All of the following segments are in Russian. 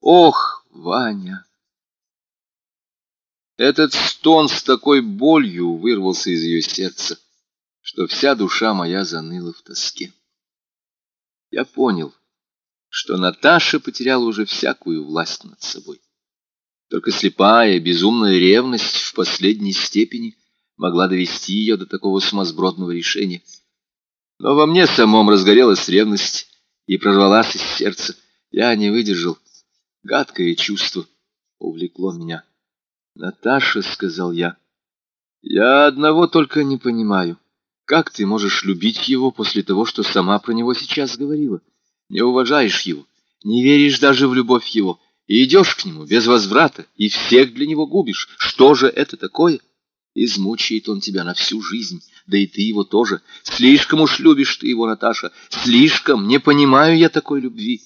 Ох, Ваня! Этот стон с такой болью вырвался из ее сердца, что вся душа моя заныла в тоске. Я понял, что Наташа потеряла уже всякую власть над собой. Только слепая, безумная ревность в последней степени могла довести ее до такого сумасбродного решения. Но во мне самом разгорелась ревность и прорвалась из сердца. Я не выдержал. Гадкое чувство увлекло меня. «Наташа», — сказал я, — «я одного только не понимаю. Как ты можешь любить его после того, что сама про него сейчас говорила? Не уважаешь его, не веришь даже в любовь его, и идешь к нему без возврата, и всех для него губишь. Что же это такое? Измучает он тебя на всю жизнь, да и ты его тоже. Слишком уж любишь ты его, Наташа, слишком, не понимаю я такой любви».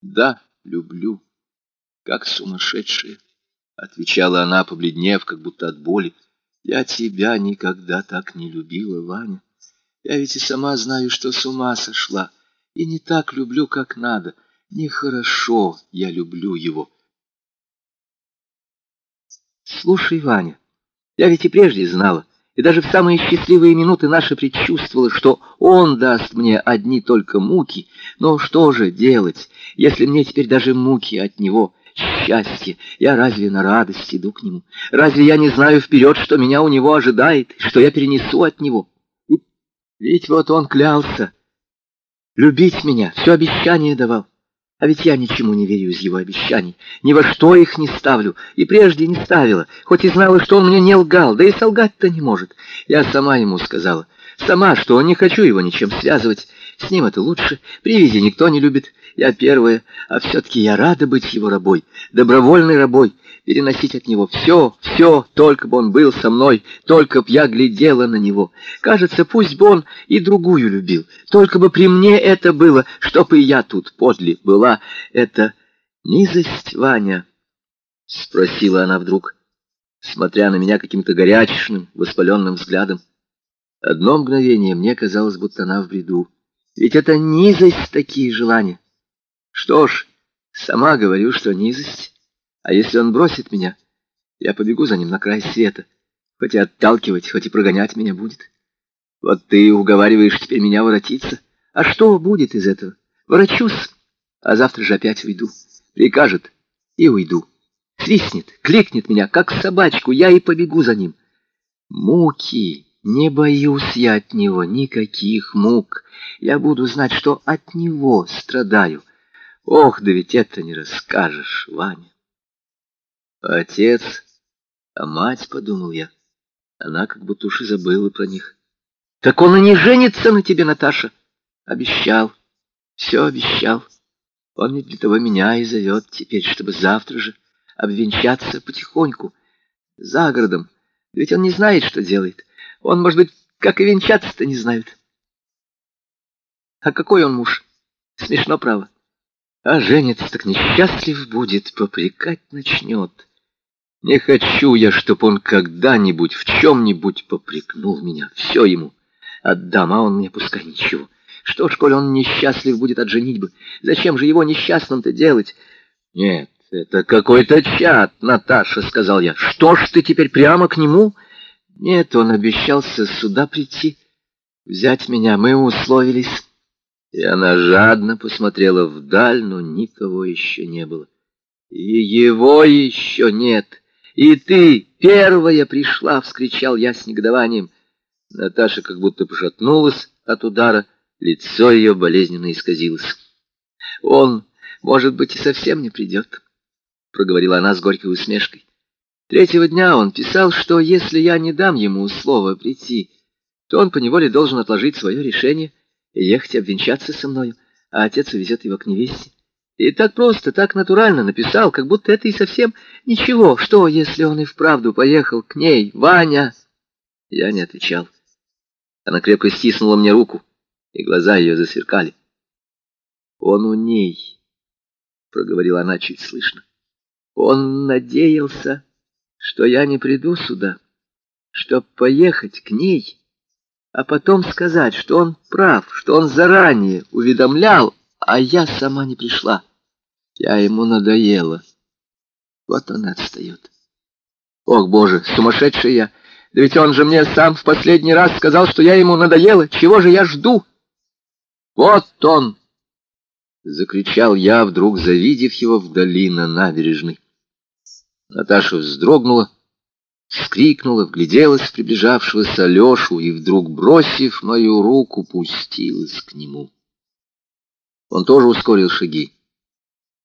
«Да, люблю, как сумасшедшая». — отвечала она, побледнев, как будто от боли. «Я тебя никогда так не любила, Ваня. Я ведь и сама знаю, что с ума сошла, и не так люблю, как надо. Нехорошо я люблю его». «Слушай, Ваня, я ведь и прежде знала, и даже в самые счастливые минуты наши предчувствовала, что он даст мне одни только муки. Но что же делать, если мне теперь даже муки от него...» счастье. Я разве на радость иду к нему? Разве я не знаю вперед, что меня у него ожидает, что я перенесу от него? Ведь, вот он клялся любить меня, все обещание давал. А ведь я ничему не верю из его обещаний, ни во что их не ставлю, и прежде не ставила, хоть и знала, что он мне не лгал, да и солгать-то не может. Я сама ему сказала, сама, что не хочу его ничем связывать, с ним это лучше, привязи никто не любит, я первая, а все-таки я рада быть его рабой, добровольной рабой, переносить от него все, все, только бы он был со мной, только б я глядела на него. Кажется, пусть бы он и другую любил, только бы при мне это было, чтоб и я тут подле была. Это низость, Ваня? — спросила она вдруг, смотря на меня каким-то горячечным, воспаленным взглядом. Одно мгновение мне казалось, будто она в бреду. Ведь это низость такие желания. Что ж, сама говорю, что низость. А если он бросит меня, я побегу за ним на край света. Хоть и отталкивать, хоть и прогонять меня будет. Вот ты уговариваешь теперь меня воротиться. А что будет из этого? Ворочусь, а завтра же опять уйду. Прикажет и уйду. Свистнет, кликнет меня, как собачку, я и побегу за ним. Муки, не боюсь я от него никаких мук. Я буду знать, что от него страдаю. Ох, да ведь это не расскажешь, Ваня. Отец, а мать, подумал я, она как будто уж и забыла про них. Так он и не женится на тебе, Наташа. Обещал, все обещал. Он ведь для того меня и зовет теперь, чтобы завтра же обвенчаться потихоньку, за городом. Ведь он не знает, что делает. Он, может быть, как и венчаться-то не знает. А какой он муж? Смешно, право. А женится так несчастлив будет, попрекать начнет. Не хочу я, чтоб он когда-нибудь в чем-нибудь попрекнул меня. Все ему отдам, а он мне пускай ничего. Что ж, коли он несчастлив будет от женитьбы, зачем же его несчастным-то делать? Нет, это какой-то чад, Наташа, сказал я. Что ж ты теперь прямо к нему? Нет, он обещался сюда прийти, взять меня, мы условились. И она жадно посмотрела вдаль, но никого еще не было. «И его еще нет! И ты первая пришла!» — вскричал я с негодованием. Наташа как будто пошатнулась от удара, лицо ее болезненно исказилось. «Он, может быть, и совсем не придет», — проговорила она с горькой усмешкой. «Третьего дня он писал, что если я не дам ему слова прийти, то он поневоле должен отложить свое решение» ехать обвенчаться со мною, а отец увезет его к невесте. И так просто, так натурально написал, как будто это и совсем ничего. Что, если он и вправду поехал к ней, Ваня? Я не отвечал. Она крепко стиснула мне руку, и глаза ее засверкали. «Он у ней», — проговорила она чуть слышно. «Он надеялся, что я не приду сюда, чтоб поехать к ней» а потом сказать, что он прав, что он заранее уведомлял, а я сама не пришла. Я ему надоела. Вот он отстает. Ох, боже, сумасшедший я! Да ведь он же мне сам в последний раз сказал, что я ему надоела. Чего же я жду? Вот он! Закричал я, вдруг завидев его вдали на набережной. Наташа вздрогнула, вскрикнула, вгляделась в приближавшегося Алешу и, вдруг бросив мою руку, пустилась к нему. Он тоже ускорил шаги,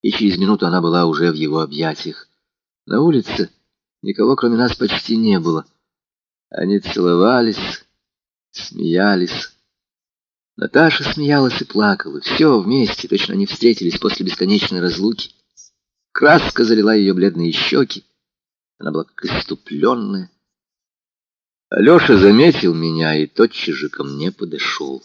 и через минуту она была уже в его объятиях. На улице никого, кроме нас, почти не было. Они целовались, смеялись. Наташа смеялась и плакала. Все вместе, точно они встретились после бесконечной разлуки. Краска залила ее бледные щеки. Она была как иступленная. Алеша заметил меня и тотчас же ко мне подошел.